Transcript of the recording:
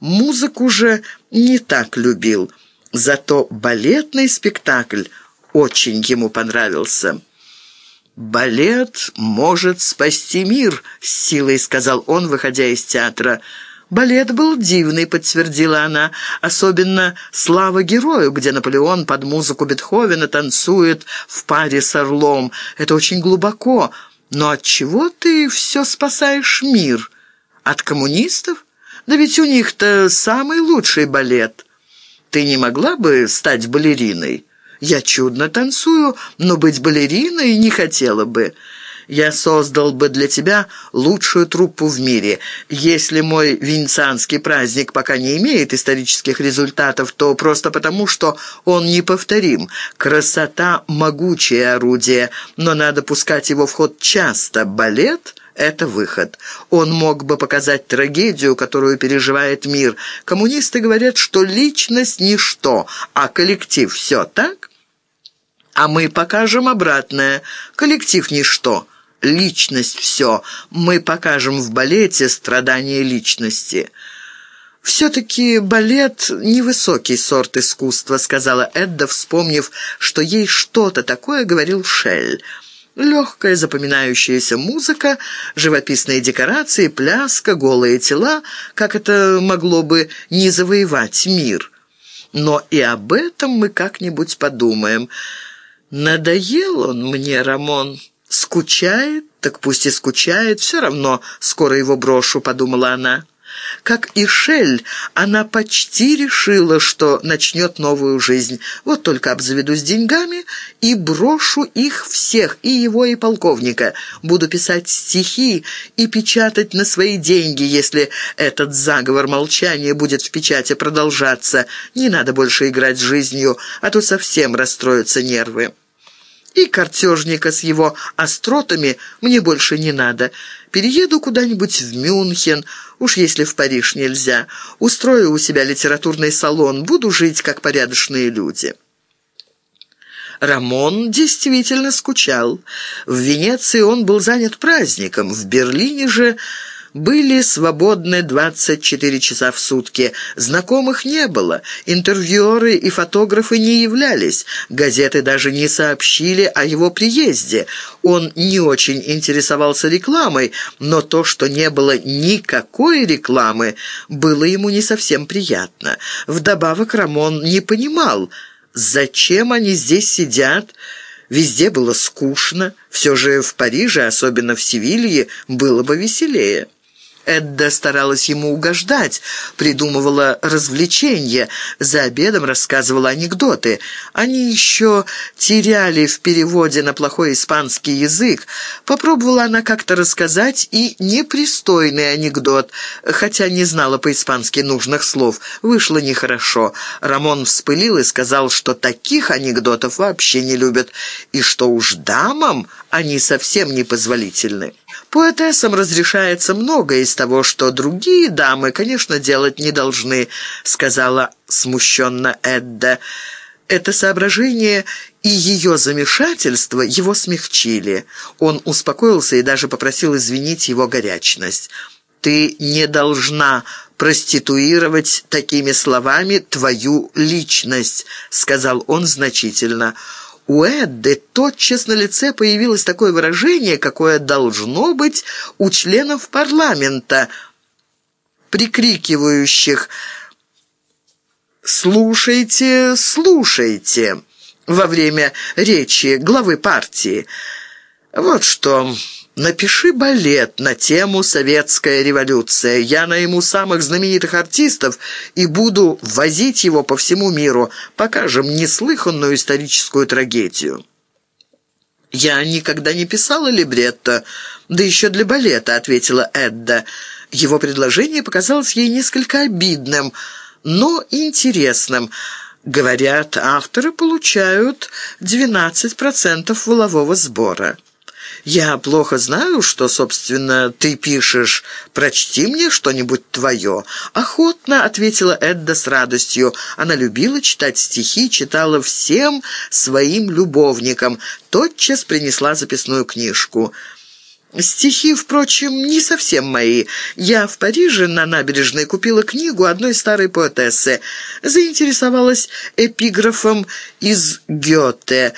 Музыку же не так любил. Зато балетный спектакль очень ему понравился. «Балет может спасти мир», — с силой сказал он, выходя из театра. «Балет был дивный», — подтвердила она. «Особенно «Слава герою», где Наполеон под музыку Бетховена танцует в паре с орлом. Это очень глубоко. Но от чего ты все спасаешь мир? От коммунистов? Да ведь у них-то самый лучший балет. Ты не могла бы стать балериной?» Я чудно танцую, но быть балериной не хотела бы. Я создал бы для тебя лучшую труппу в мире. Если мой венецианский праздник пока не имеет исторических результатов, то просто потому, что он неповторим. Красота — могучее орудие, но надо пускать его в ход часто. Балет — это выход. Он мог бы показать трагедию, которую переживает мир. Коммунисты говорят, что личность — ничто, а коллектив — все, так? А мы покажем обратное. Коллектив – ничто. Личность – все. Мы покажем в балете страдания личности». «Все-таки балет — невысокий сорт искусства», — сказала Эдда, вспомнив, что ей что-то такое говорил Шель. Легкая запоминающаяся музыка, живописные декорации, пляска, голые тела, как это могло бы не завоевать мир. Но и об этом мы как-нибудь подумаем. «Надоел он мне, Рамон. Скучает, так пусть и скучает, все равно скоро его брошу», — подумала она. Как и Шель, она почти решила, что начнет новую жизнь. Вот только обзаведусь деньгами и брошу их всех, и его, и полковника. Буду писать стихи и печатать на свои деньги, если этот заговор молчания будет в печати продолжаться. Не надо больше играть с жизнью, а то совсем расстроятся нервы. И картежника с его остротами мне больше не надо. Перееду куда-нибудь в Мюнхен, уж если в Париж нельзя. Устрою у себя литературный салон, буду жить, как порядочные люди». Рамон действительно скучал. В Венеции он был занят праздником, в Берлине же были свободны 24 часа в сутки. Знакомых не было, интервьюеры и фотографы не являлись, газеты даже не сообщили о его приезде. Он не очень интересовался рекламой, но то, что не было никакой рекламы, было ему не совсем приятно. Вдобавок Рамон не понимал, зачем они здесь сидят, Везде было скучно, все же в Париже, особенно в Севилье, было бы веселее. Эдда старалась ему угождать, придумывала развлечения, за обедом рассказывала анекдоты. Они еще теряли в переводе на плохой испанский язык. Попробовала она как-то рассказать и непристойный анекдот, хотя не знала по-испански нужных слов. Вышло нехорошо. Рамон вспылил и сказал, что таких анекдотов вообще не любят, и что уж дамам они совсем непозволительны. Поэтессам разрешается многое из того, что другие дамы, конечно, делать не должны», — сказала смущенно Эдда. Это соображение и ее замешательство его смягчили. Он успокоился и даже попросил извинить его горячность. «Ты не должна проституировать такими словами твою личность», — сказал он значительно. У Эдды тотчас на лице появилось такое выражение, какое должно быть у членов парламента, прикрикивающих «Слушайте, слушайте» во время речи главы партии. Вот что... Напиши балет на тему «Советская революция». Я найму самых знаменитых артистов и буду возить его по всему миру. Покажем неслыханную историческую трагедию». «Я никогда не писала либретто, да еще для балета», — ответила Эдда. Его предложение показалось ей несколько обидным, но интересным. Говорят, авторы получают 12% волового сбора. «Я плохо знаю, что, собственно, ты пишешь. Прочти мне что-нибудь твое». Охотно ответила Эдда с радостью. Она любила читать стихи, читала всем своим любовникам. Тотчас принесла записную книжку. Стихи, впрочем, не совсем мои. Я в Париже на набережной купила книгу одной старой поэтессы. Заинтересовалась эпиграфом из Гёте